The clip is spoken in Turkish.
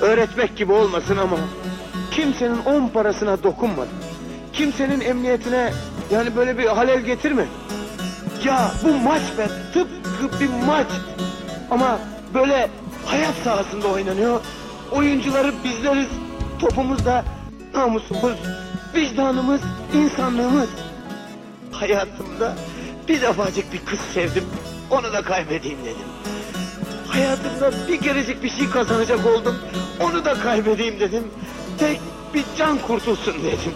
öğretmek gibi olmasın ama kimsenin on parasına dokunmadım. Kimsenin emniyetine yani böyle bir halel getirme. Ya bu maç be tıpkı bir maç. Ama böyle hayat sahasında oynanıyor. Oyuncuları bizleriz. Topumuz da namusumuz, vicdanımız, insanlığımız. Hayatımda bir defacık bir kız sevdim. Onu da kaybedeyim dedim. Hayatımda bir kerecik bir şey kazanacak oldum. Onu da kaybedeyim dedim. Tek bir can kurtulsun dedim.